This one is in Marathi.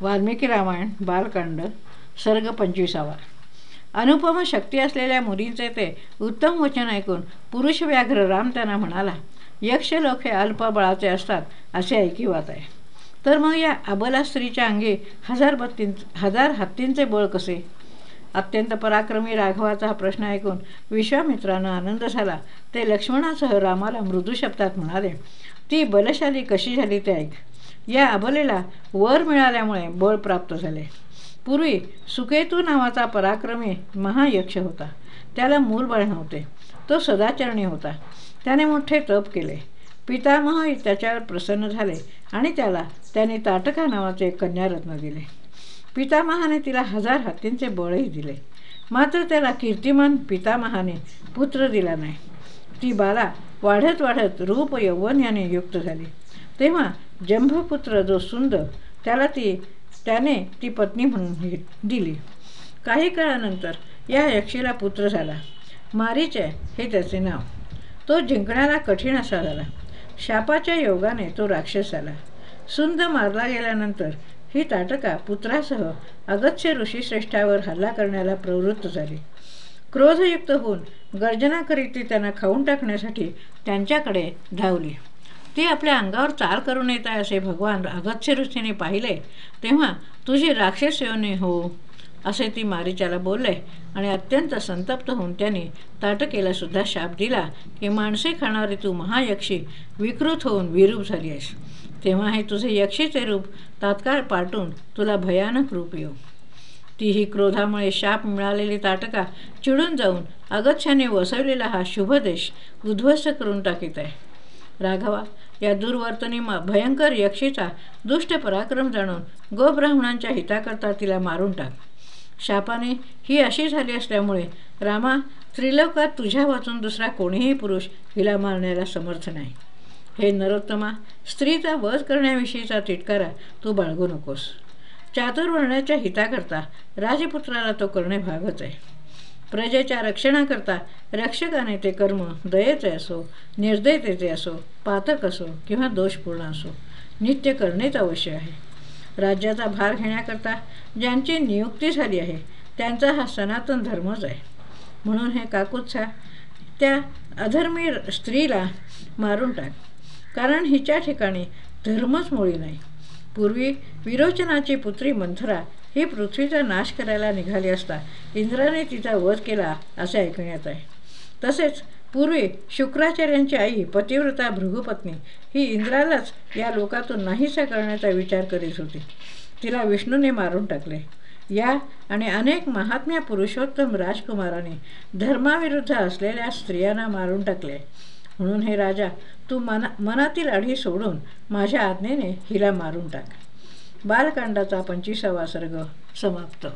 वाल्मिकी रामायण बालकांड सर्ग पंचवीसावा. अनुपम शक्ती असलेल्या मुलींचे ते उत्तम वचन ऐकून पुरुष व्याघ्र राम त्यांना म्हणाला यक्ष लोक हे अल्पबळाचे असतात असे ऐकिवात आहे. तर मग या अबला स्त्रीच्या अंगी हजार बत्तीं हजार हत्तींचे बळ कसे? अत्यंत पराक्रमी राघवाचा हा प्रश्न ऐकून विश्वामित्रानं आनंद झाला. ते लक्ष्मणासह रामाला मृदू शब्दात म्हणाले ती बलशाली कशी झाली ते ऐक. या अबलेला वर मिळाल्यामुळे बळ प्राप्त झाले. पूर्वी सुकेतू नावाचा पराक्रमी महायक्ष होता. त्याला मूलबळ नव्हते. तो सदाचरणी होता. त्याने मोठे तप केले. पितामह त्याच्यावर प्रसन्न झाले आणि त्याला त्याने ताटका नावाचे कन्यारत्न दिले. पितामहाने तिला हजार हत्तींचे बळही दिले. मात्र त्याला कीर्तिमान पितामहाने पुत्र दिला नाही. ती बाला वाढत वाढत रूप यौवन याने युक्त झाली. तेव्हा जंभपुत्र जो सुंदर त्याला ती त्याने ती पत्नी म्हणून दिली. काही काळानंतर या यक्षीला पुत्र झाला. मारीचे हे त्याचे नाव. तो जिंकण्याला कठीण असा झाला. शापाच्या योगाने तो राक्षस झाला. सुंद मारला गेल्यानंतर ही ताटका पुत्रासह अगत्य ऋषीश्रेष्ठावर हल्ला करण्याला प्रवृत्त झाली. क्रोधयुक्त होऊन गर्जना करीत ती त्यांना खाऊन टाकण्यासाठी त्यांच्याकडे धावली. ती आपल्या अंगावर चाल करून येत आहे असे भगवान अगत्य ऋषीने पाहिले. तेव्हा तुझी राक्षस योनी हो असे ती मारीच्याला बोलले. आणि अत्यंत संतप्त होऊन त्याने ताटकेला सुद्धा शाप दिला की माणसे खाणारी तू महायक्षी विकृत होऊन विरूप झाली आहेस. तेव्हा हे तुझे यक्षीचे रूप तात्काळ पाटून तुला भयानक रूप येऊ. तीही क्रोधामुळे शाप मिळालेली ताटका चिडून जाऊन अगच्छाने वसवलेला हा शुभदेश उद्ध्वस्त करून टाकीत आहे. राघवा या दुर्वर्तनी भयंकर यक्षीचा दुष्ट पराक्रम जाणून गोब्राह्मणांच्या हिताकरता तिला मारून टाक. शापाने ही अशी झाली असल्यामुळे रामा त्रिलोकात तुझ्या वाचून दुसरा कोणीही पुरुष हिला मारण्याला समर्थ नाही. हे नरोत्तमा स्त्रीचा वध करण्याविषयीचा तिटकारा तू बाळगू नकोस. चातुर्वर्णाच्या हिताकरता राजपुत्राला तो करणे भागच आहे. प्रजेच्या रक्षणाकरता रक्षकाने ते कर्म दयेचे असो निर्दयतेचे असो पातक असो किंवा दोषपूर्ण असो नित्य करणेच अवश्य आहे. राज्याचा भार घेण्याकरता ज्यांची नियुक्ती झाली आहे त्यांचा हा सनातन धर्मच आहे. म्हणून हे काकुत्सा त्या अधर्मी स्त्रीला मारून टाक. कारण हिच्या ठिकाणी धर्मच मुळी नाही. पूर्वी विरोचनाची पुत्री मंथरा ही पृथ्वीचा नाश करायला निघाली असता इंद्राने तिचा वध केला असे ऐकण्यात आहे. तसेच पूर्वी शुक्राचार्यांची आई पतिव्रता भृगुपत्नी ही इंद्रालाच या लोकातून नाहीसा करण्याचा विचार करीत होती. तिला विष्णूने मारून टाकले. या आणि अनेक महात्म्या पुरुषोत्तम राजकुमाराने धर्माविरुद्ध असलेल्या स्त्रियांना मारून टाकले. म्हणून हे राजा तू मना मनातील अढी सोडून माझ्या आज्ञेने हिला मारून टाक. बालकांडाचा पंचवीसावा सर्ग समाप्त.